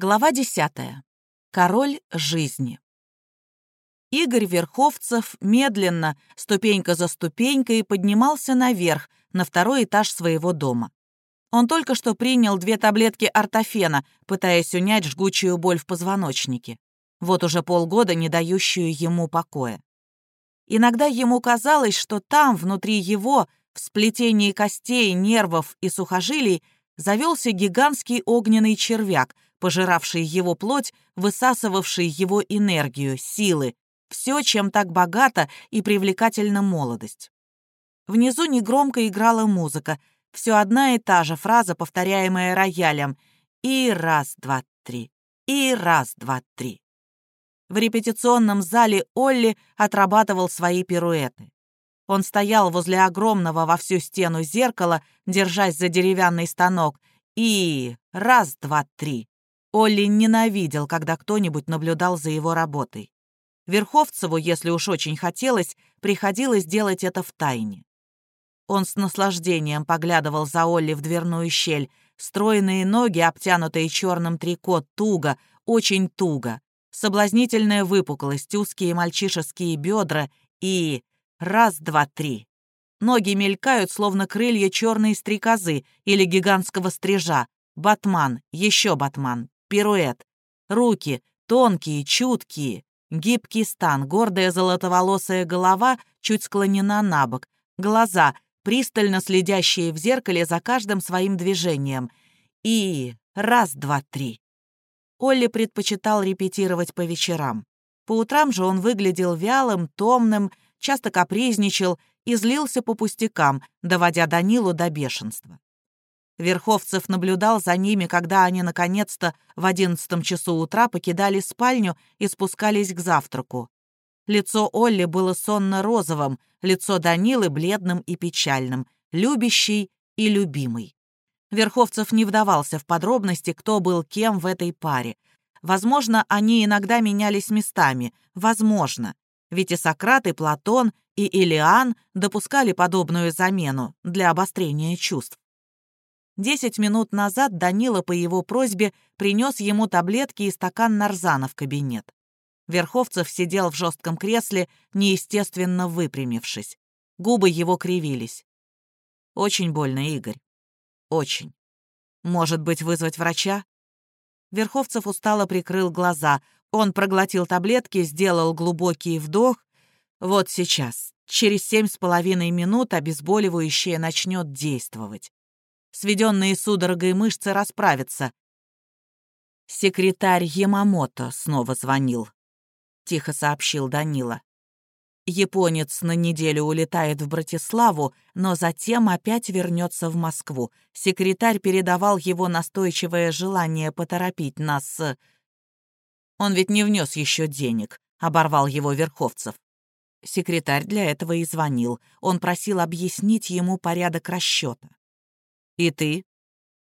Глава 10. Король жизни. Игорь Верховцев медленно, ступенька за ступенькой, поднимался наверх, на второй этаж своего дома. Он только что принял две таблетки ортофена, пытаясь унять жгучую боль в позвоночнике. Вот уже полгода не дающую ему покоя. Иногда ему казалось, что там, внутри его, в сплетении костей, нервов и сухожилий, завелся гигантский огненный червяк — пожиравший его плоть, высасывавший его энергию, силы, все, чем так богата и привлекательна молодость. Внизу негромко играла музыка, все одна и та же фраза, повторяемая роялем. И раз, два, три. И раз, два, три. В репетиционном зале Олли отрабатывал свои пируэты. Он стоял возле огромного во всю стену зеркала, держась за деревянный станок, и раз, два, три. Олли ненавидел, когда кто-нибудь наблюдал за его работой. Верховцеву, если уж очень хотелось, приходилось делать это в тайне. Он с наслаждением поглядывал за Олли в дверную щель. Стройные ноги, обтянутые черным трико, туго, очень туго. Соблазнительная выпуклость, узкие мальчишеские бедра и... Раз, два, три. Ноги мелькают, словно крылья черной стрекозы или гигантского стрижа. Батман, еще батман, пируэт. Руки тонкие, чуткие. Гибкий стан, гордая золотоволосая голова чуть склонена на бок. Глаза, пристально следящие в зеркале за каждым своим движением. И раз, два, три. Олли предпочитал репетировать по вечерам. По утрам же он выглядел вялым, томным, часто капризничал и злился по пустякам, доводя Данилу до бешенства. Верховцев наблюдал за ними, когда они, наконец-то, в одиннадцатом часу утра покидали спальню и спускались к завтраку. Лицо Олли было сонно-розовым, лицо Данилы — бледным и печальным, любящий и любимый. Верховцев не вдавался в подробности, кто был кем в этой паре. Возможно, они иногда менялись местами. Возможно. Ведь и Сократ, и Платон, и Илиан допускали подобную замену для обострения чувств. Десять минут назад Данила по его просьбе принес ему таблетки и стакан нарзана в кабинет. Верховцев сидел в жестком кресле, неестественно выпрямившись. Губы его кривились. «Очень больно, Игорь. Очень. Может быть, вызвать врача?» Верховцев устало прикрыл глаза. Он проглотил таблетки, сделал глубокий вдох. «Вот сейчас. Через семь с половиной минут обезболивающее начнет действовать сведенные судорогой мышцы расправятся. «Секретарь Ямамото снова звонил», — тихо сообщил Данила. Японец на неделю улетает в Братиславу, но затем опять вернется в Москву. Секретарь передавал его настойчивое желание поторопить нас Он ведь не внес еще денег, оборвал его Верховцев. Секретарь для этого и звонил. Он просил объяснить ему порядок расчета. «И ты?»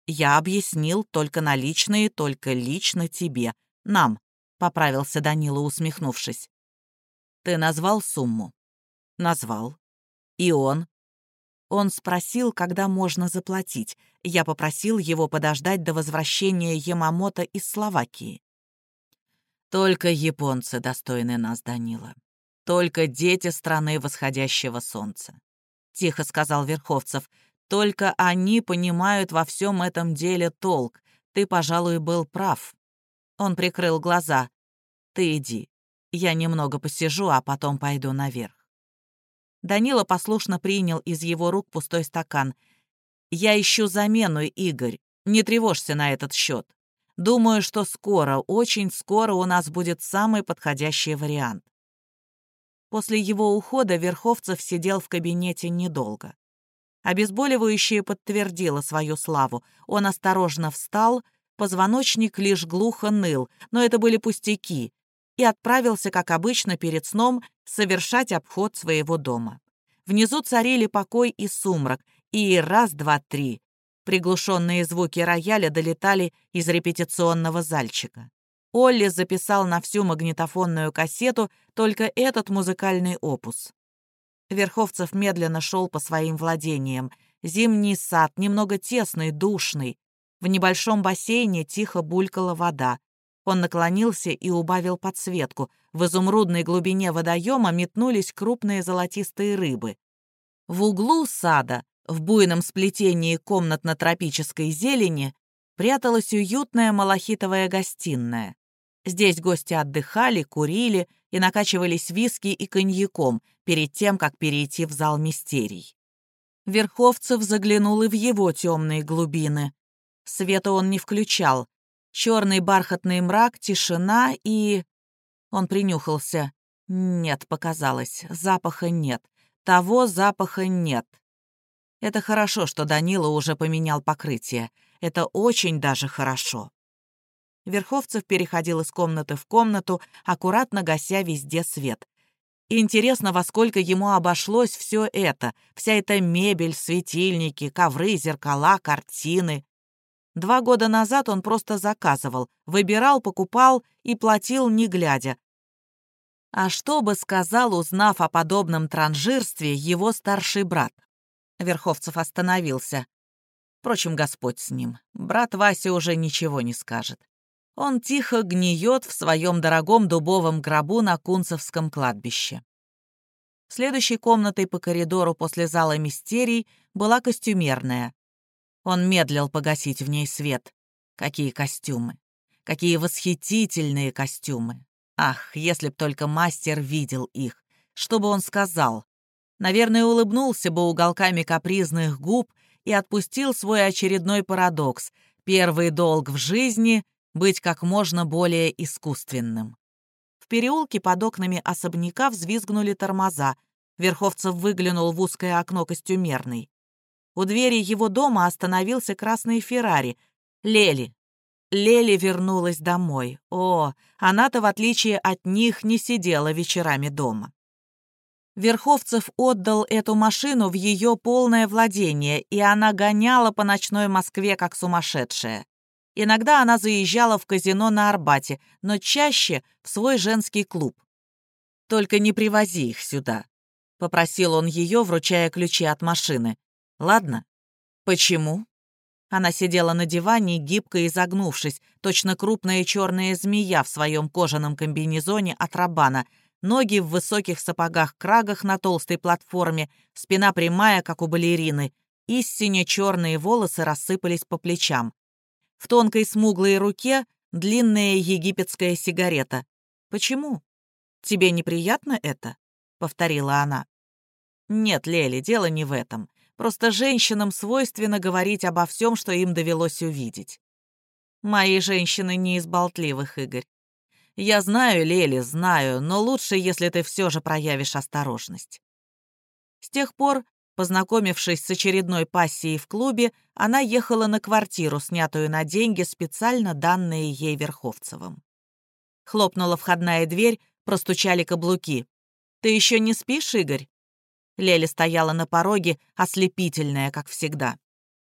«Я объяснил только наличные, только лично тебе. Нам», — поправился Данила, усмехнувшись. «Ты назвал сумму?» «Назвал. И он?» Он спросил, когда можно заплатить. Я попросил его подождать до возвращения Ямамото из Словакии. «Только японцы достойны нас, Данила. Только дети страны восходящего солнца», — тихо сказал Верховцев. Только они понимают во всем этом деле толк. Ты, пожалуй, был прав. Он прикрыл глаза. Ты иди. Я немного посижу, а потом пойду наверх. Данила послушно принял из его рук пустой стакан. «Я ищу замену, Игорь. Не тревожься на этот счет. Думаю, что скоро, очень скоро у нас будет самый подходящий вариант». После его ухода Верховцев сидел в кабинете недолго. Обезболивающее подтвердило свою славу. Он осторожно встал, позвоночник лишь глухо ныл, но это были пустяки, и отправился, как обычно, перед сном совершать обход своего дома. Внизу царили покой и сумрак, и раз, два, три. Приглушенные звуки рояля долетали из репетиционного зальчика. Олли записал на всю магнитофонную кассету только этот музыкальный опус. Верховцев медленно шел по своим владениям. Зимний сад, немного тесный, душный. В небольшом бассейне тихо булькала вода. Он наклонился и убавил подсветку. В изумрудной глубине водоема метнулись крупные золотистые рыбы. В углу сада, в буйном сплетении комнатно-тропической зелени, пряталась уютная малахитовая гостиная. Здесь гости отдыхали, курили и накачивались виски и коньяком перед тем, как перейти в зал мистерий. Верховцев заглянул и в его темные глубины. Света он не включал. Черный бархатный мрак, тишина и... Он принюхался. Нет, показалось, запаха нет. Того запаха нет. Это хорошо, что Данила уже поменял покрытие. Это очень даже хорошо. Верховцев переходил из комнаты в комнату, аккуратно гася везде свет. Интересно, во сколько ему обошлось все это, вся эта мебель, светильники, ковры, зеркала, картины. Два года назад он просто заказывал, выбирал, покупал и платил, не глядя. А что бы сказал, узнав о подобном транжирстве, его старший брат? Верховцев остановился. Впрочем, Господь с ним. Брат Вася уже ничего не скажет. Он тихо гниет в своем дорогом дубовом гробу на Кунцевском кладбище. Следующей комнатой по коридору после зала мистерий была костюмерная. Он медлил погасить в ней свет. Какие костюмы! Какие восхитительные костюмы! Ах, если б только мастер видел их! Что бы он сказал? Наверное, улыбнулся бы уголками капризных губ и отпустил свой очередной парадокс. Первый долг в жизни быть как можно более искусственным. В переулке под окнами особняка взвизгнули тормоза. Верховцев выглянул в узкое окно костюмерной. У двери его дома остановился красный Феррари. Лели. Лели вернулась домой. О, она-то, в отличие от них, не сидела вечерами дома. Верховцев отдал эту машину в ее полное владение, и она гоняла по ночной Москве как сумасшедшая. Иногда она заезжала в казино на Арбате, но чаще в свой женский клуб. «Только не привози их сюда», — попросил он ее, вручая ключи от машины. «Ладно?» «Почему?» Она сидела на диване, гибко изогнувшись, точно крупная черная змея в своем кожаном комбинезоне от Рабана, ноги в высоких сапогах-крагах на толстой платформе, спина прямая, как у балерины, истинно черные волосы рассыпались по плечам. В тонкой смуглой руке длинная египетская сигарета. «Почему? Тебе неприятно это?» — повторила она. «Нет, Лели, дело не в этом. Просто женщинам свойственно говорить обо всем, что им довелось увидеть. Мои женщины не из болтливых, Игорь. Я знаю, Лели, знаю, но лучше, если ты все же проявишь осторожность. С тех пор Познакомившись с очередной пассией в клубе, она ехала на квартиру, снятую на деньги, специально данные ей Верховцевым. Хлопнула входная дверь, простучали каблуки. «Ты еще не спишь, Игорь?» Леля стояла на пороге, ослепительная, как всегда.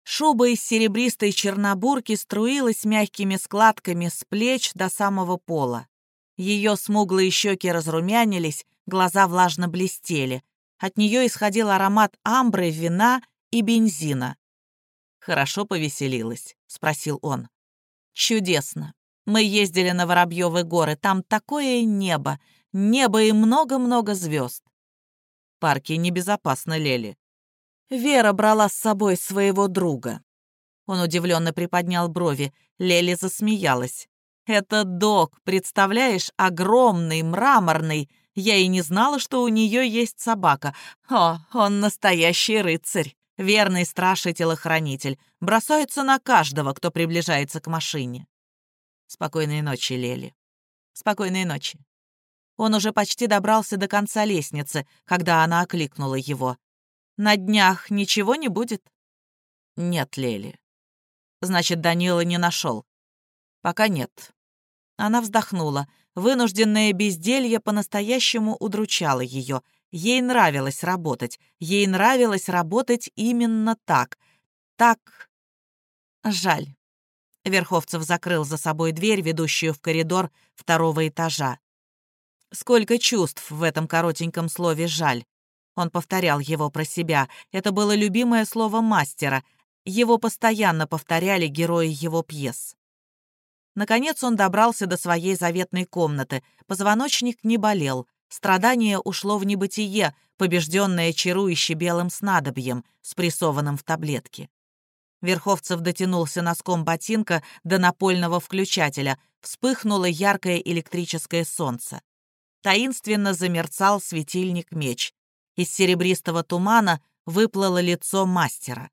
Шуба из серебристой чернобурки струилась мягкими складками с плеч до самого пола. Ее смуглые щеки разрумянились, глаза влажно блестели. От нее исходил аромат амбры, вина и бензина. «Хорошо повеселилась?» — спросил он. «Чудесно. Мы ездили на Воробьевы горы. Там такое небо. Небо и много-много звезд. Парки небезопасно, Лели. Вера брала с собой своего друга. Он удивленно приподнял брови. Лели засмеялась. «Это док, представляешь, огромный, мраморный, я и не знала, что у нее есть собака. О, он настоящий рыцарь, верный страж и телохранитель. Бросается на каждого, кто приближается к машине. Спокойной ночи, Лели. Спокойной ночи. Он уже почти добрался до конца лестницы, когда она окликнула его. «На днях ничего не будет?» «Нет, Лели». «Значит, Данила не нашел?» «Пока нет». Она вздохнула. Вынужденное безделье по-настоящему удручало ее. Ей нравилось работать. Ей нравилось работать именно так. Так... Жаль. Верховцев закрыл за собой дверь, ведущую в коридор второго этажа. Сколько чувств в этом коротеньком слове «жаль». Он повторял его про себя. Это было любимое слово мастера. Его постоянно повторяли герои его пьес. Наконец он добрался до своей заветной комнаты. Позвоночник не болел. Страдание ушло в небытие, побежденное чарующе белым снадобьем, спрессованным в таблетке. Верховцев дотянулся носком ботинка до напольного включателя. Вспыхнуло яркое электрическое солнце. Таинственно замерцал светильник-меч. Из серебристого тумана выплыло лицо мастера.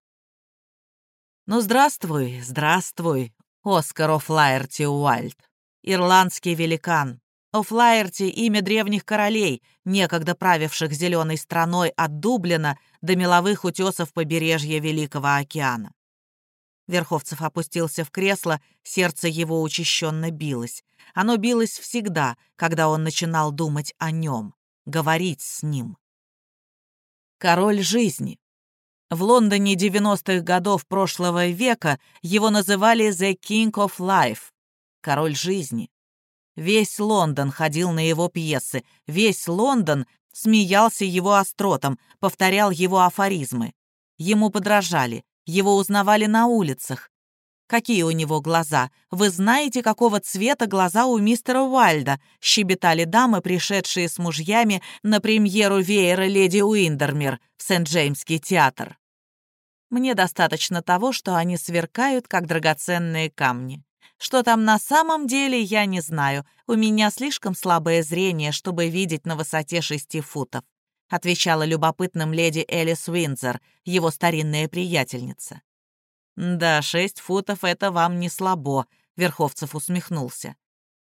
«Ну, здравствуй, здравствуй, Оскар О'Флаерти Уальд, ирландский великан. О'Флаерти — имя древних королей, некогда правивших зеленой страной от Дублина до меловых утесов побережья Великого океана. Верховцев опустился в кресло, сердце его учащенно билось. Оно билось всегда, когда он начинал думать о нем, говорить с ним. Король жизни. В Лондоне 90-х годов прошлого века его называли «The King of Life» — король жизни. Весь Лондон ходил на его пьесы, весь Лондон смеялся его остротом, повторял его афоризмы. Ему подражали, его узнавали на улицах. Какие у него глаза? Вы знаете, какого цвета глаза у мистера Уайльда? Щебетали дамы, пришедшие с мужьями на премьеру веера «Леди Уиндермир» в Сент-Джеймский театр. Мне достаточно того, что они сверкают, как драгоценные камни. Что там на самом деле, я не знаю. У меня слишком слабое зрение, чтобы видеть на высоте шести футов отвечала любопытным леди Элис Уинзер, его старинная приятельница. «Да, шесть футов — это вам не слабо», — Верховцев усмехнулся.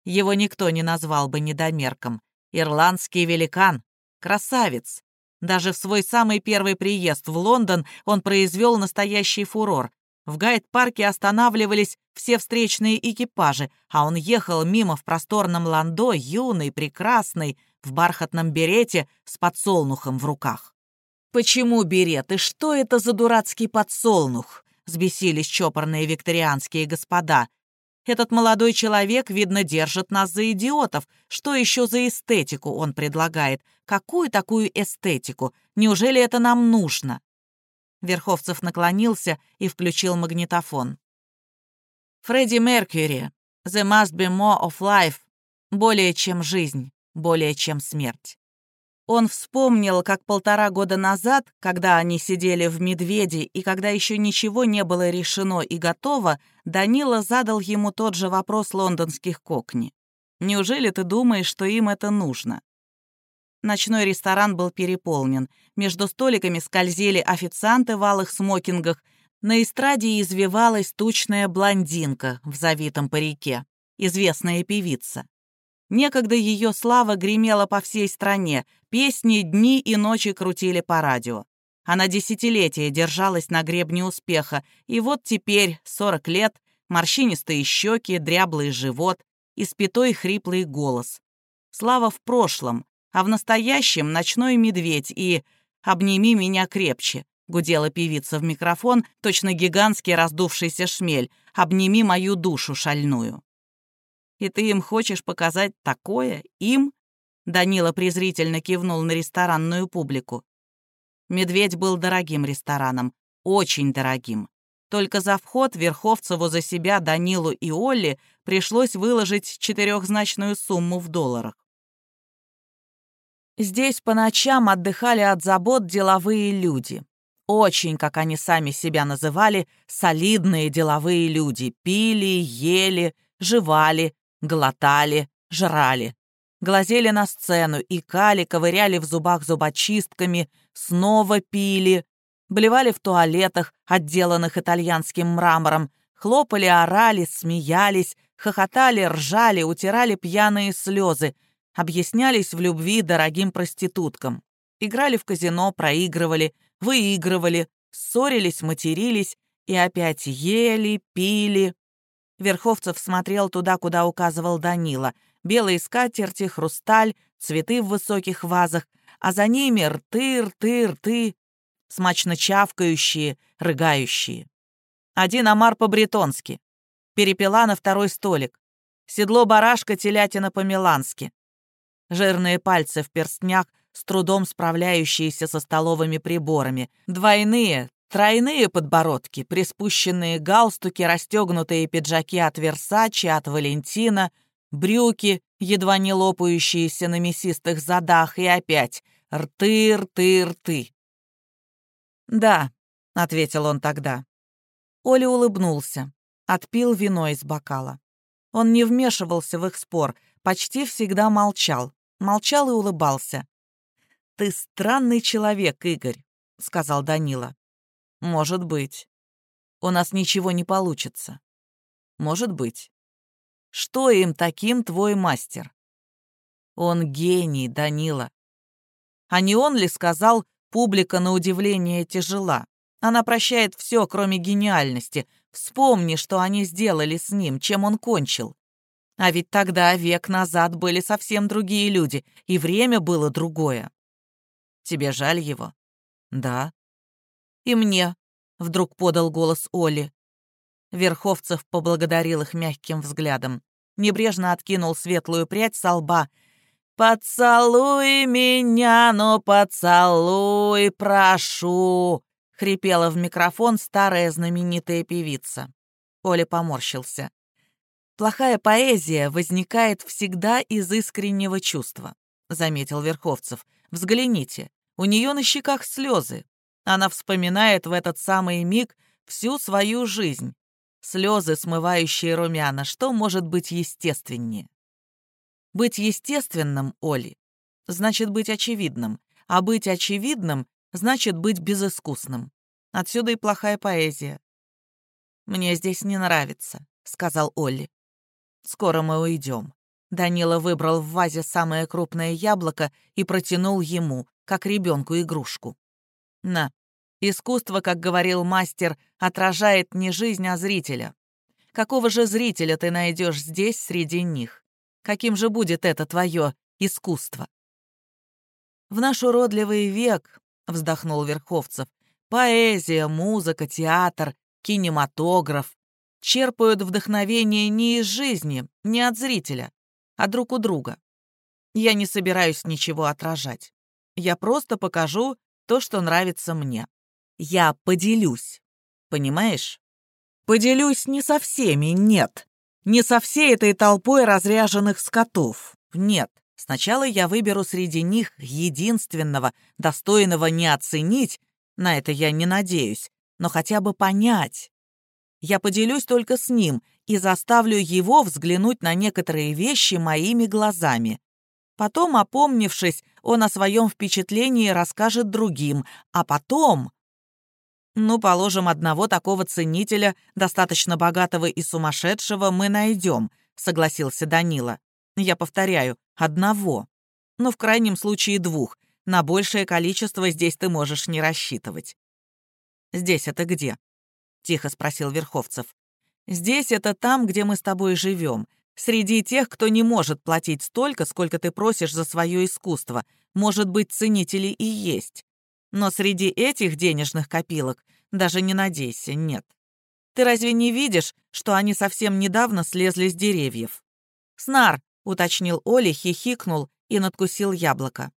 Его никто не назвал бы недомерком. Ирландский великан, красавец. Даже в свой самый первый приезд в Лондон он произвел настоящий фурор. В гайд-парке останавливались все встречные экипажи, а он ехал мимо в просторном ландо, юный, прекрасный, в бархатном берете с подсолнухом в руках. «Почему берет? И что это за дурацкий подсолнух?» — сбесились чопорные викторианские господа. «Этот молодой человек, видно, держит нас за идиотов. Что еще за эстетику он предлагает? Какую такую эстетику? Неужели это нам нужно?» Верховцев наклонился и включил магнитофон. «Фредди Меркьюри, «The must be more of life», более чем жизнь более чем смерть. Он вспомнил, как полтора года назад, когда они сидели в «Медведе» и когда еще ничего не было решено и готово, Данила задал ему тот же вопрос лондонских кокни. «Неужели ты думаешь, что им это нужно?» Ночной ресторан был переполнен. Между столиками скользили официанты в алых смокингах. На эстраде извивалась тучная блондинка в завитом парике, известная певица. Некогда ее слава гремела по всей стране, песни дни и ночи крутили по радио. Она десятилетия держалась на гребне успеха, и вот теперь, 40 лет, морщинистые щеки, дряблый живот, испятой хриплый голос. Слава в прошлом, а в настоящем ночной медведь и «Обними меня крепче», — гудела певица в микрофон, точно гигантский раздувшийся шмель, «Обними мою душу шальную». И ты им хочешь показать такое? Им?» Данила презрительно кивнул на ресторанную публику. «Медведь» был дорогим рестораном, очень дорогим. Только за вход Верховцеву за себя, Данилу и Олли пришлось выложить четырехзначную сумму в долларах. Здесь по ночам отдыхали от забот деловые люди. Очень, как они сами себя называли, солидные деловые люди. Пили, ели, жевали, глотали, жрали. Глазели на сцену, икали, ковыряли в зубах зубочистками, снова пили, блевали в туалетах, отделанных итальянским мрамором, хлопали, орали, смеялись, хохотали, ржали, утирали пьяные слезы, объяснялись в любви дорогим проституткам. Играли в казино, проигрывали, выигрывали, ссорились, матерились и опять ели, пили, Верховцев смотрел туда, куда указывал Данила. Белые скатерти, хрусталь, цветы в высоких вазах, а за ними рты, рты, рты, смачно чавкающие, рыгающие. Один омар по-бретонски. Перепела на второй столик. Седло барашка, телятина по-милански. Жирные пальцы в перстнях, с трудом справляющиеся со столовыми приборами. Двойные, Тройные подбородки, приспущенные галстуки, расстегнутые пиджаки от Версачи, от Валентина, брюки, едва не лопающиеся на мясистых задах, и опять рты, рты, рты. «Да», — ответил он тогда. Оля улыбнулся, отпил вино из бокала. Он не вмешивался в их спор, почти всегда молчал, молчал и улыбался. «Ты странный человек, Игорь», — сказал Данила. «Может быть. У нас ничего не получится. Может быть. Что им таким твой мастер?» «Он гений, Данила». А не он ли сказал, публика на удивление тяжела? Она прощает все, кроме гениальности. Вспомни, что они сделали с ним, чем он кончил. А ведь тогда, век назад, были совсем другие люди, и время было другое. Тебе жаль его? Да. «И мне», — вдруг подал голос Оли. Верховцев поблагодарил их мягким взглядом. Небрежно откинул светлую прядь со лба. «Поцелуй меня, но поцелуй, прошу!» — хрипела в микрофон старая знаменитая певица. Оля поморщился. «Плохая поэзия возникает всегда из искреннего чувства», — заметил Верховцев. «Взгляните, у нее на щеках слезы, она вспоминает в этот самый миг всю свою жизнь. Слезы, смывающие румяна, что может быть естественнее? Быть естественным, Оли, значит быть очевидным, а быть очевидным значит быть безыскусным. Отсюда и плохая поэзия. «Мне здесь не нравится», — сказал Олли. «Скоро мы уйдем». Данила выбрал в вазе самое крупное яблоко и протянул ему, как ребенку, игрушку. «На, Искусство, как говорил мастер, отражает не жизнь, а зрителя. Какого же зрителя ты найдешь здесь среди них? Каким же будет это твое искусство? В наш уродливый век, вздохнул Верховцев, поэзия, музыка, театр, кинематограф черпают вдохновение не из жизни, не от зрителя, а друг у друга. Я не собираюсь ничего отражать. Я просто покажу то, что нравится мне. Я поделюсь. Понимаешь? Поделюсь не со всеми, нет. Не со всей этой толпой разряженных скотов. Нет. Сначала я выберу среди них единственного, достойного не оценить, на это я не надеюсь, но хотя бы понять. Я поделюсь только с ним и заставлю его взглянуть на некоторые вещи моими глазами. Потом, опомнившись, он о своем впечатлении расскажет другим, а потом ну, положим, одного такого ценителя, достаточно богатого и сумасшедшего, мы найдем, согласился Данила. Я повторяю, одного. Ну, в крайнем случае двух. На большее количество здесь ты можешь не рассчитывать. «Здесь это где?» — тихо спросил Верховцев. «Здесь это там, где мы с тобой живем. Среди тех, кто не может платить столько, сколько ты просишь за свое искусство. Может быть, ценители и есть. Но среди этих денежных копилок даже не надейся, нет. Ты разве не видишь, что они совсем недавно слезли с деревьев? Снар, уточнил Оля, хихикнул и надкусил яблоко.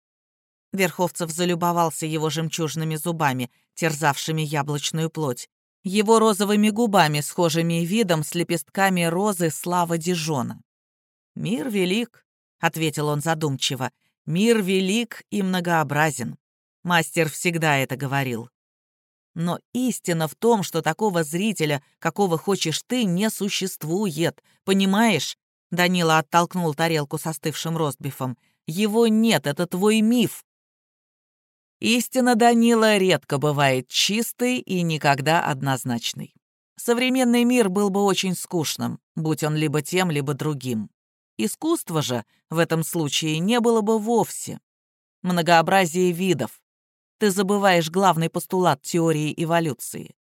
Верховцев залюбовался его жемчужными зубами, терзавшими яблочную плоть, его розовыми губами, схожими видом с лепестками розы слава Дижона. «Мир велик», — ответил он задумчиво, — «мир велик и многообразен. Мастер всегда это говорил. Но истина в том, что такого зрителя, какого хочешь ты, не существует. Понимаешь? Данила оттолкнул тарелку с остывшим ростбифом. Его нет, это твой миф. Истина Данила редко бывает чистой и никогда однозначной. Современный мир был бы очень скучным, будь он либо тем, либо другим. Искусство же в этом случае не было бы вовсе. Многообразие видов, ты забываешь главный постулат теории эволюции.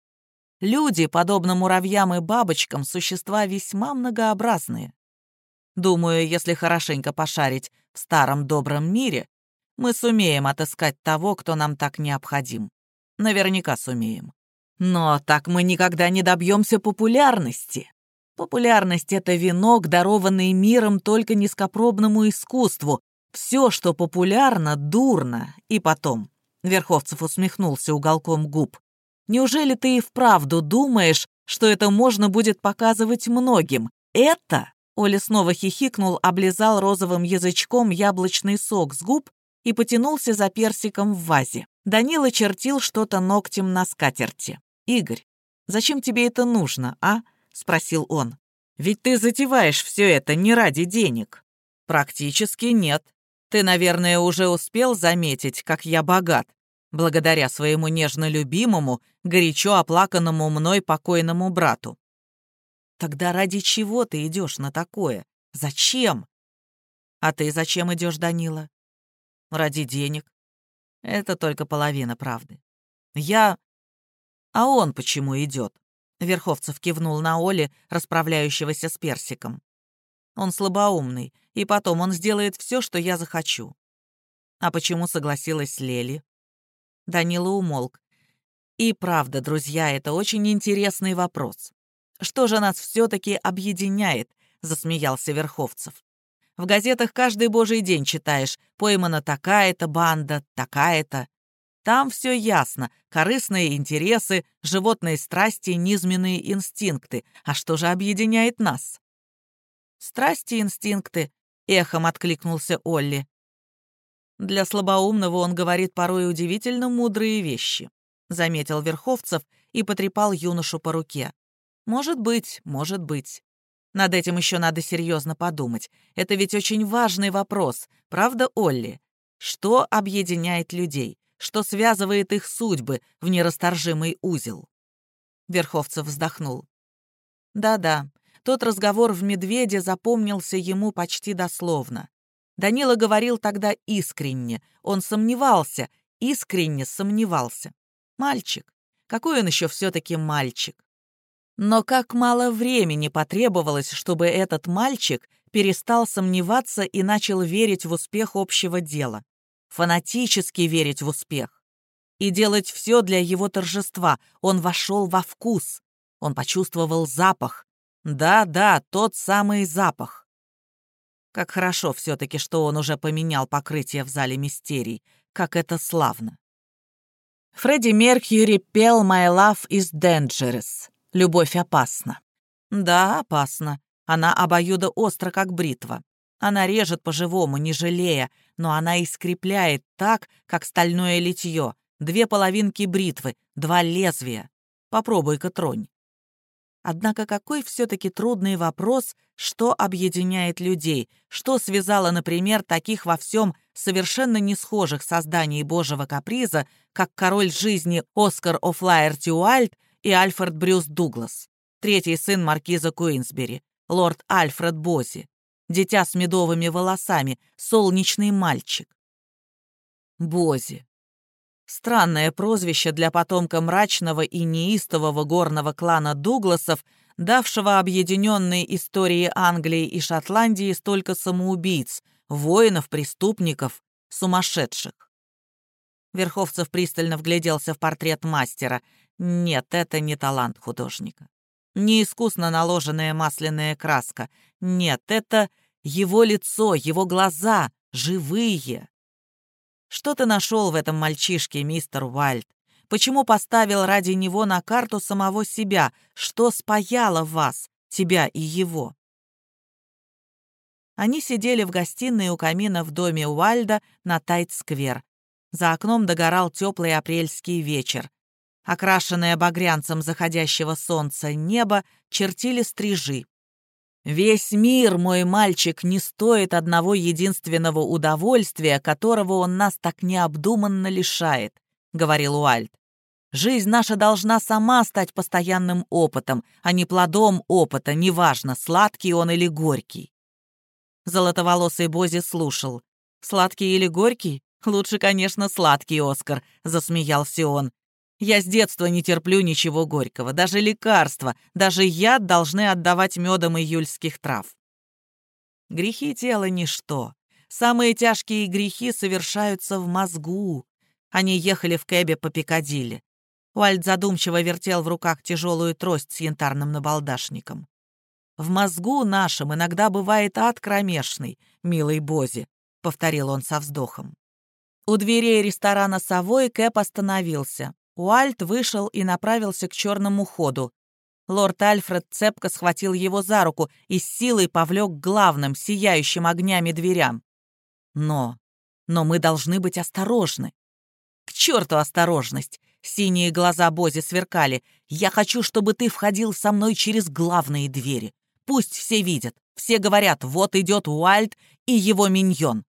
Люди, подобно муравьям и бабочкам, существа весьма многообразные. Думаю, если хорошенько пошарить в старом добром мире, мы сумеем отыскать того, кто нам так необходим. Наверняка сумеем. Но так мы никогда не добьемся популярности. Популярность — это венок, дарованный миром только низкопробному искусству. Все, что популярно, дурно. И потом, Верховцев усмехнулся уголком губ. Неужели ты и вправду думаешь, что это можно будет показывать многим? Это...» Оля снова хихикнул, облизал розовым язычком яблочный сок с губ и потянулся за персиком в вазе. Данила чертил что-то ногтем на скатерти. «Игорь, зачем тебе это нужно, а?» — спросил он. «Ведь ты затеваешь все это не ради денег». «Практически нет. Ты, наверное, уже успел заметить, как я богат, благодаря своему нежно любимому, горячо оплаканному мной покойному брату. Тогда ради чего ты идешь на такое? Зачем? А ты зачем идешь, Данила? Ради денег. Это только половина правды. Я... А он почему идет? Верховцев кивнул на Оле, расправляющегося с персиком. Он слабоумный, и потом он сделает все, что я захочу. А почему согласилась Лели? Данила умолк. И правда, друзья, это очень интересный вопрос. Что же нас все-таки объединяет? Засмеялся Верховцев. В газетах каждый божий день читаешь, поймана такая-то банда, такая-то. Там все ясно. Корыстные интересы, животные страсти, низменные инстинкты. А что же объединяет нас? Страсти инстинкты, эхом откликнулся Олли. Для слабоумного он говорит порой удивительно мудрые вещи, заметил Верховцев и потрепал юношу по руке. Может быть, может быть. Над этим еще надо серьезно подумать. Это ведь очень важный вопрос, правда, Олли? Что объединяет людей? Что связывает их судьбы в нерасторжимый узел? Верховцев вздохнул. Да-да, тот разговор в «Медведе» запомнился ему почти дословно. Данила говорил тогда искренне, он сомневался, искренне сомневался. Мальчик. Какой он еще все-таки мальчик? Но как мало времени потребовалось, чтобы этот мальчик перестал сомневаться и начал верить в успех общего дела. Фанатически верить в успех. И делать все для его торжества. Он вошел во вкус. Он почувствовал запах. Да-да, тот самый запах. Как хорошо все-таки, что он уже поменял покрытие в зале мистерий. Как это славно. Фредди Меркьюри пел «My love is dangerous». Любовь опасна. Да, опасна. Она обоюдо остра, как бритва. Она режет по-живому, не жалея, но она и скрепляет так, как стальное литье. Две половинки бритвы, два лезвия. Попробуй-ка тронь. Однако какой все-таки трудный вопрос, что объединяет людей, что связало, например, таких во всем совершенно не схожих созданий божьего каприза, как король жизни Оскар Офлайер Тюальт и Альфред Брюс Дуглас, третий сын маркиза Куинсбери, лорд Альфред Бози, дитя с медовыми волосами, солнечный мальчик. Бози. Странное прозвище для потомка мрачного и неистового горного клана Дугласов, давшего объединенной истории Англии и Шотландии столько самоубийц, воинов, преступников, сумасшедших. Верховцев пристально вгляделся в портрет мастера. Нет, это не талант художника. Не искусно наложенная масляная краска. Нет, это его лицо, его глаза, живые. Что ты нашел в этом мальчишке, мистер Уайльд? Почему поставил ради него на карту самого себя? Что спаяло вас, тебя и его? Они сидели в гостиной у камина в доме Уайльда на Тайт-сквер. За окном догорал теплый апрельский вечер. Окрашенное багрянцем заходящего солнца небо чертили стрижи. «Весь мир, мой мальчик, не стоит одного единственного удовольствия, которого он нас так необдуманно лишает», — говорил Уальд. «Жизнь наша должна сама стать постоянным опытом, а не плодом опыта, неважно, сладкий он или горький». Золотоволосый Бози слушал. «Сладкий или горький? Лучше, конечно, сладкий, Оскар», — засмеялся он. Я с детства не терплю ничего горького, даже лекарства, даже яд должны отдавать медом июльских трав. Грехи тела — ничто. Самые тяжкие грехи совершаются в мозгу. Они ехали в кэбе по Пикадилли. Уальд задумчиво вертел в руках тяжелую трость с янтарным набалдашником. «В мозгу нашем иногда бывает ад кромешный, милый Бози», — повторил он со вздохом. У дверей ресторана «Совой» Кэп остановился. Уальт вышел и направился к черному ходу. Лорд Альфред цепко схватил его за руку и с силой повлек к главным, сияющим огнями дверям. Но... но мы должны быть осторожны. К черту осторожность! Синие глаза Бози сверкали. «Я хочу, чтобы ты входил со мной через главные двери. Пусть все видят, все говорят, вот идет Уальд и его миньон».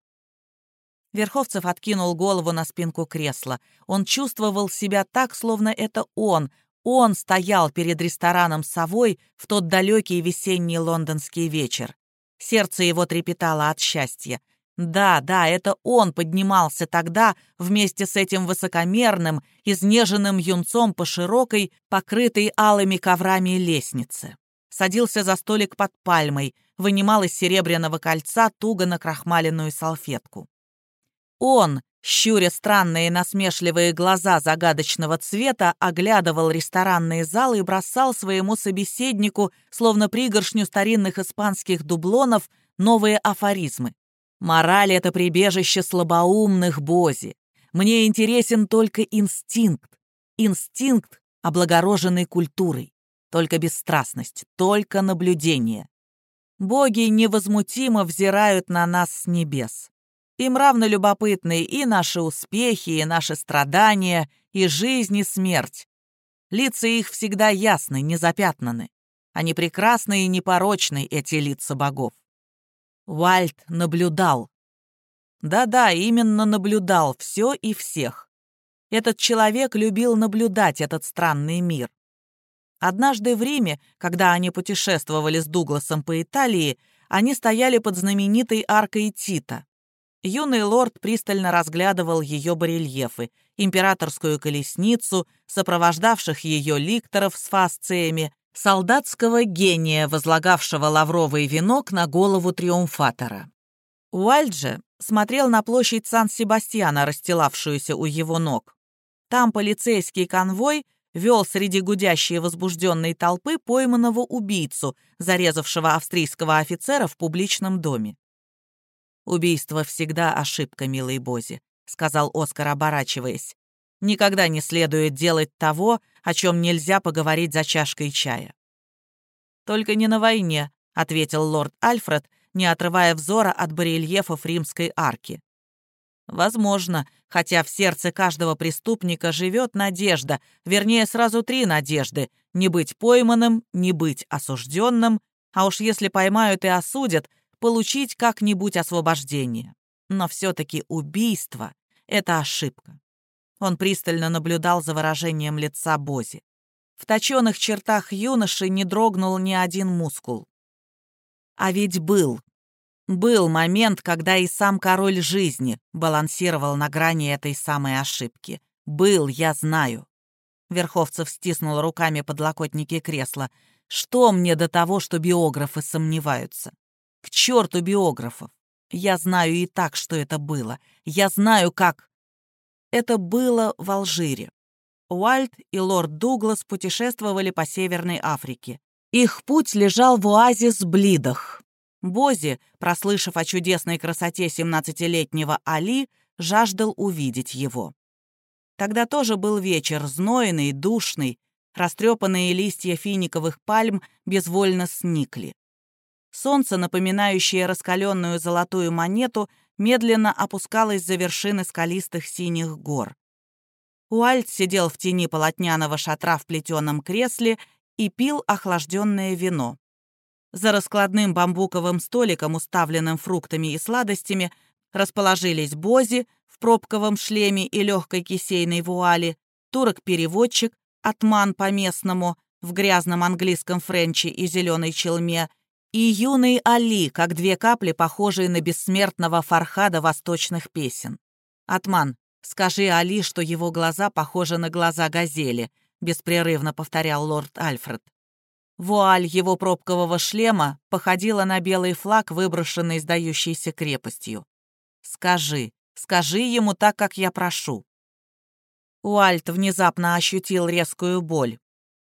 Верховцев откинул голову на спинку кресла. Он чувствовал себя так, словно это он, он стоял перед рестораном «Совой» в тот далекий весенний лондонский вечер. Сердце его трепетало от счастья. Да, да, это он поднимался тогда вместе с этим высокомерным, изнеженным юнцом по широкой, покрытой алыми коврами лестнице. Садился за столик под пальмой, вынимал из серебряного кольца туго накрахмаленную салфетку. Он, щуря странные насмешливые глаза загадочного цвета, оглядывал ресторанные залы и бросал своему собеседнику, словно пригоршню старинных испанских дублонов, новые афоризмы. Мораль — это прибежище слабоумных бози. Мне интересен только инстинкт. Инстинкт, облагороженный культурой. Только бесстрастность, только наблюдение. Боги невозмутимо взирают на нас с небес. Им равно любопытны и наши успехи, и наши страдания, и жизнь, и смерть. Лица их всегда ясны, не запятнаны. Они прекрасны и непорочны, эти лица богов. Вальт наблюдал. Да-да, именно наблюдал все и всех. Этот человек любил наблюдать этот странный мир. Однажды в Риме, когда они путешествовали с Дугласом по Италии, они стояли под знаменитой аркой Тита. Юный лорд пристально разглядывал ее барельефы, императорскую колесницу, сопровождавших ее ликторов с фасциями, солдатского гения, возлагавшего лавровый венок на голову триумфатора. Уальд смотрел на площадь Сан-Себастьяна, расстилавшуюся у его ног. Там полицейский конвой вел среди гудящей возбужденной толпы пойманного убийцу, зарезавшего австрийского офицера в публичном доме. «Убийство всегда ошибка, милый Бози», — сказал Оскар, оборачиваясь. Никогда не следует делать того, о чем нельзя поговорить за чашкой чая. «Только не на войне», — ответил лорд Альфред, не отрывая взора от барельефов римской арки. Возможно, хотя в сердце каждого преступника живет надежда, вернее, сразу три надежды — не быть пойманным, не быть осужденным, а уж если поймают и осудят, получить как-нибудь освобождение. Но все-таки убийство — это ошибка. Он пристально наблюдал за выражением лица Бози. В точенных чертах юноши не дрогнул ни один мускул. А ведь был. Был момент, когда и сам король жизни балансировал на грани этой самой ошибки. Был, я знаю. Верховцев стиснул руками подлокотники кресла. Что мне до того, что биографы сомневаются? Черту биографов! Я знаю и так, что это было. Я знаю, как... Это было в Алжире. Уальт и лорд Дуглас путешествовали по Северной Африке. Их путь лежал в оазис Блидах. Бози, прослышав о чудесной красоте 17-летнего Али, жаждал увидеть его. Тогда тоже был вечер, знойный, душный, растрепанные листья финиковых пальм безвольно сникли. Солнце, напоминающее раскаленную золотую монету, медленно опускалось за вершины скалистых синих гор. Уальт сидел в тени полотняного шатра в плетеном кресле и пил охлажденное вино. За раскладным бамбуковым столиком, уставленным фруктами и сладостями, расположились Бози в пробковом шлеме и легкой кисейной вуали, турок-переводчик, атман по-местному, в грязном английском френче и зеленой челме, и юный Али, как две капли, похожие на бессмертного Фархада восточных песен. «Атман, скажи Али, что его глаза похожи на глаза газели», — беспрерывно повторял лорд Альфред. Вуаль его пробкового шлема походила на белый флаг, выброшенный сдающейся крепостью. «Скажи, скажи ему так, как я прошу». Уальт внезапно ощутил резкую боль.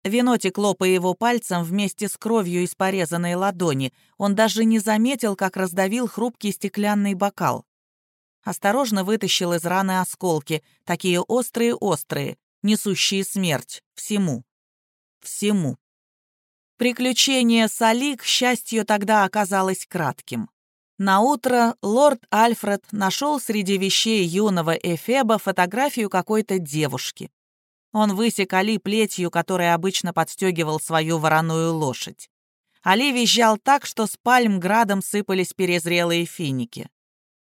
Вино текло по его пальцам вместе с кровью из порезанной ладони. Он даже не заметил, как раздавил хрупкий стеклянный бокал. Осторожно вытащил из раны осколки, такие острые-острые, несущие смерть всему. Всему. Приключение Сали, к счастью, тогда оказалось кратким. Наутро лорд Альфред нашел среди вещей юного Эфеба фотографию какой-то девушки. Он высек Али плетью, которой обычно подстегивал свою вороную лошадь. Али визжал так, что с пальм градом сыпались перезрелые финики.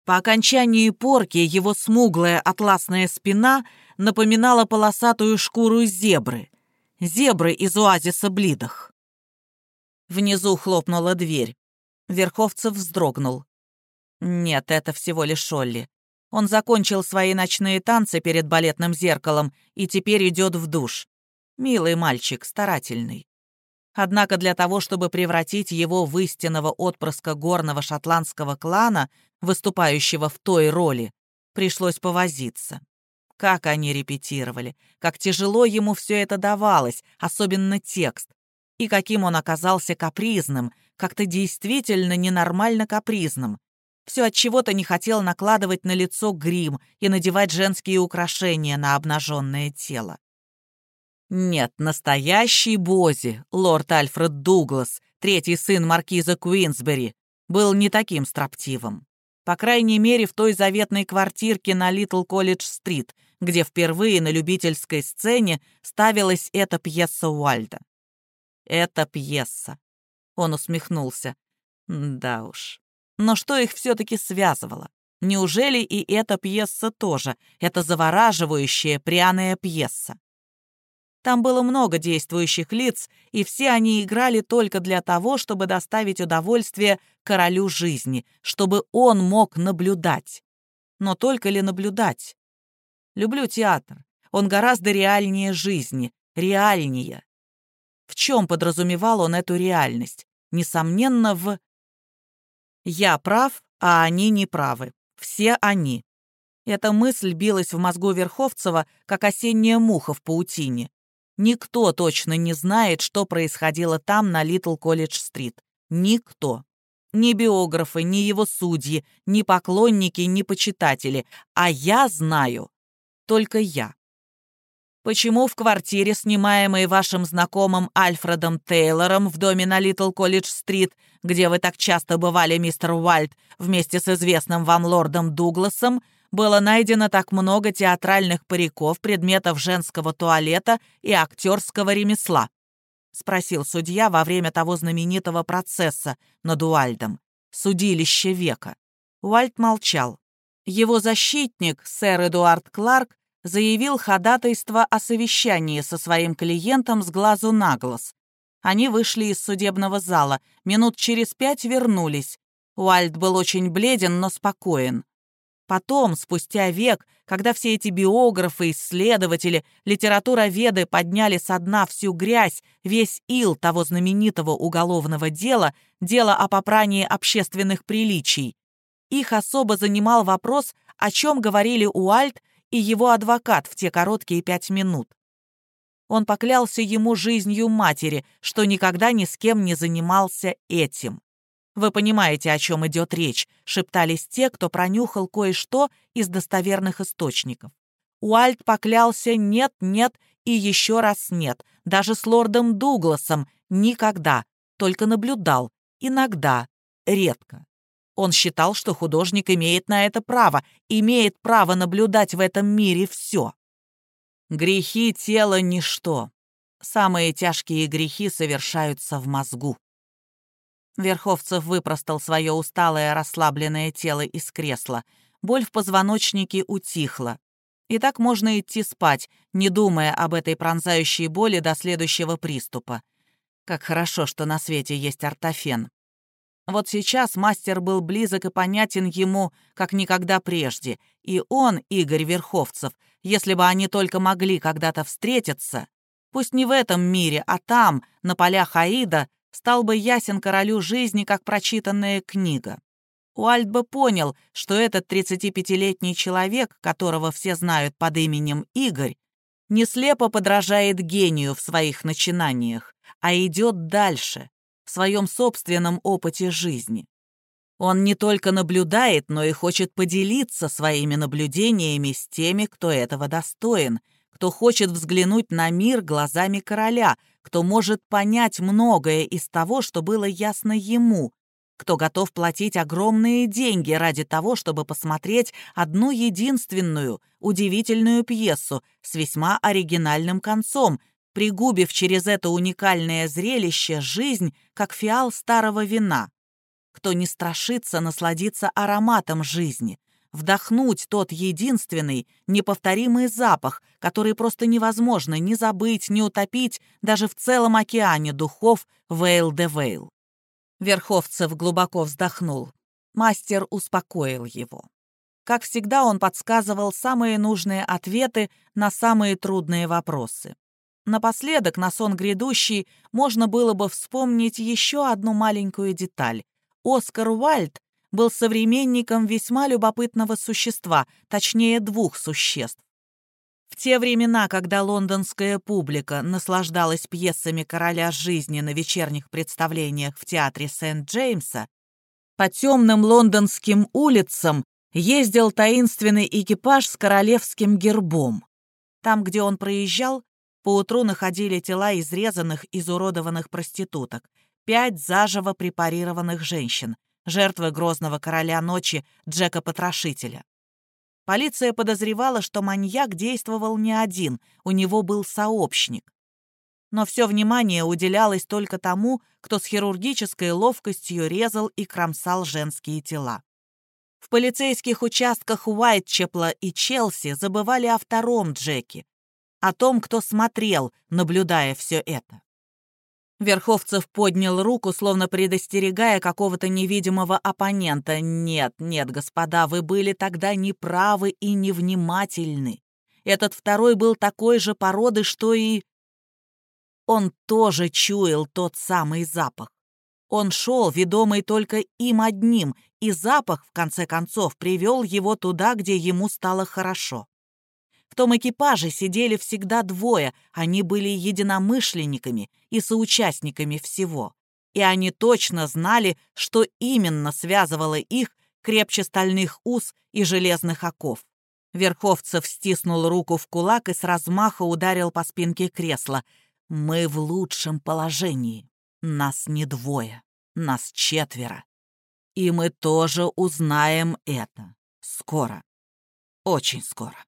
По окончании порки его смуглая атласная спина напоминала полосатую шкуру зебры. Зебры из оазиса Блидах. Внизу хлопнула дверь. Верховцев вздрогнул. Нет, это всего лишь Шолли. Он закончил свои ночные танцы перед балетным зеркалом и теперь идет в душ. Милый мальчик, старательный. Однако для того, чтобы превратить его в истинного отпрыска горного шотландского клана, выступающего в той роли, пришлось повозиться. Как они репетировали, как тяжело ему все это давалось, особенно текст, и каким он оказался капризным, как-то действительно ненормально капризным. Все от чего-то не хотел накладывать на лицо грим и надевать женские украшения на обнаженное тело. Нет, настоящий Бози, лорд Альфред Дуглас, третий сын маркиза Куинсбери, был не таким строптивым. По крайней мере, в той заветной квартирке на Литл Колледж-стрит, где впервые на любительской сцене ставилась эта пьеса Уальда. «Это пьеса. Он усмехнулся. Да уж. Но что их все-таки связывало? Неужели и эта пьеса тоже? Это завораживающая пряная пьеса. Там было много действующих лиц, и все они играли только для того, чтобы доставить удовольствие королю жизни, чтобы он мог наблюдать. Но только ли наблюдать? Люблю театр. Он гораздо реальнее жизни, реальнее. В чем подразумевал он эту реальность? Несомненно, в... Я прав, а они не правы. Все они. Эта мысль билась в мозгу Верховцева, как осенняя муха в паутине. Никто точно не знает, что происходило там, на Литл Колледж-стрит. Никто. Ни биографы, ни его судьи, ни поклонники, ни почитатели. А я знаю. Только я. Почему в квартире, снимаемой вашим знакомым Альфредом Тейлором в доме на Литл Колледж-стрит, где вы так часто бывали, мистер Уальд, вместе с известным вам лордом Дугласом, было найдено так много театральных париков, предметов женского туалета и актерского ремесла?» — спросил судья во время того знаменитого процесса над Уальдом. «Судилище века». Уальд молчал. Его защитник, сэр Эдуард Кларк, заявил ходатайство о совещании со своим клиентом с глазу на глаз. Они вышли из судебного зала, минут через пять вернулись. Уальд был очень бледен, но спокоен. Потом, спустя век, когда все эти биографы, исследователи, литературоведы подняли со дна всю грязь, весь ил того знаменитого уголовного дела, дело о попрании общественных приличий, их особо занимал вопрос, о чем говорили Уальд и его адвокат в те короткие пять минут. Он поклялся ему жизнью матери, что никогда ни с кем не занимался этим. «Вы понимаете, о чем идет речь», — шептались те, кто пронюхал кое-что из достоверных источников. Уальд поклялся «нет, нет» и еще раз «нет», даже с лордом Дугласом никогда, только наблюдал, иногда, редко. Он считал, что художник имеет на это право, имеет право наблюдать в этом мире все. Грехи тела — ничто. Самые тяжкие грехи совершаются в мозгу. Верховцев выпростал свое усталое, расслабленное тело из кресла. Боль в позвоночнике утихла. И так можно идти спать, не думая об этой пронзающей боли до следующего приступа. Как хорошо, что на свете есть ортофен. Вот сейчас мастер был близок и понятен ему, как никогда прежде, и он, Игорь Верховцев, если бы они только могли когда-то встретиться, пусть не в этом мире, а там, на полях Аида, стал бы ясен королю жизни, как прочитанная книга. Уальд бы понял, что этот 35-летний человек, которого все знают под именем Игорь, не слепо подражает гению в своих начинаниях, а идет дальше, в своем собственном опыте жизни. Он не только наблюдает, но и хочет поделиться своими наблюдениями с теми, кто этого достоин, кто хочет взглянуть на мир глазами короля, кто может понять многое из того, что было ясно ему, кто готов платить огромные деньги ради того, чтобы посмотреть одну единственную, удивительную пьесу с весьма оригинальным концом, пригубив через это уникальное зрелище жизнь, как фиал старого вина. Кто не страшится насладиться ароматом жизни, вдохнуть тот единственный, неповторимый запах, который просто невозможно ни забыть, ни утопить даже в целом океане духов Вейл-де-Вейл. Верховцев глубоко вздохнул. Мастер успокоил его. Как всегда, он подсказывал самые нужные ответы на самые трудные вопросы. Напоследок, на сон грядущий, можно было бы вспомнить еще одну маленькую деталь. Оскар Уальд был современником весьма любопытного существа, точнее двух существ. В те времена, когда лондонская публика наслаждалась пьесами «Короля жизни» на вечерних представлениях в театре Сент-Джеймса, по темным лондонским улицам ездил таинственный экипаж с королевским гербом. Там, где он проезжал, поутру находили тела изрезанных, изуродованных проституток, пять заживо препарированных женщин, жертвы грозного короля ночи Джека Потрошителя. Полиция подозревала, что маньяк действовал не один, у него был сообщник. Но все внимание уделялось только тому, кто с хирургической ловкостью резал и кромсал женские тела. В полицейских участках Уайтчепла и Челси забывали о втором Джеке, о том, кто смотрел, наблюдая все это. Верховцев поднял руку, словно предостерегая какого-то невидимого оппонента. «Нет, нет, господа, вы были тогда неправы и невнимательны. Этот второй был такой же породы, что и...» Он тоже чуял тот самый запах. Он шел, ведомый только им одним, и запах, в конце концов, привел его туда, где ему стало хорошо. Том экипаже сидели всегда двое, они были единомышленниками и соучастниками всего. И они точно знали, что именно связывало их крепче стальных уз и железных оков. Верховцев стиснул руку в кулак и с размаха ударил по спинке кресла. «Мы в лучшем положении. Нас не двое, нас четверо. И мы тоже узнаем это. Скоро. Очень скоро».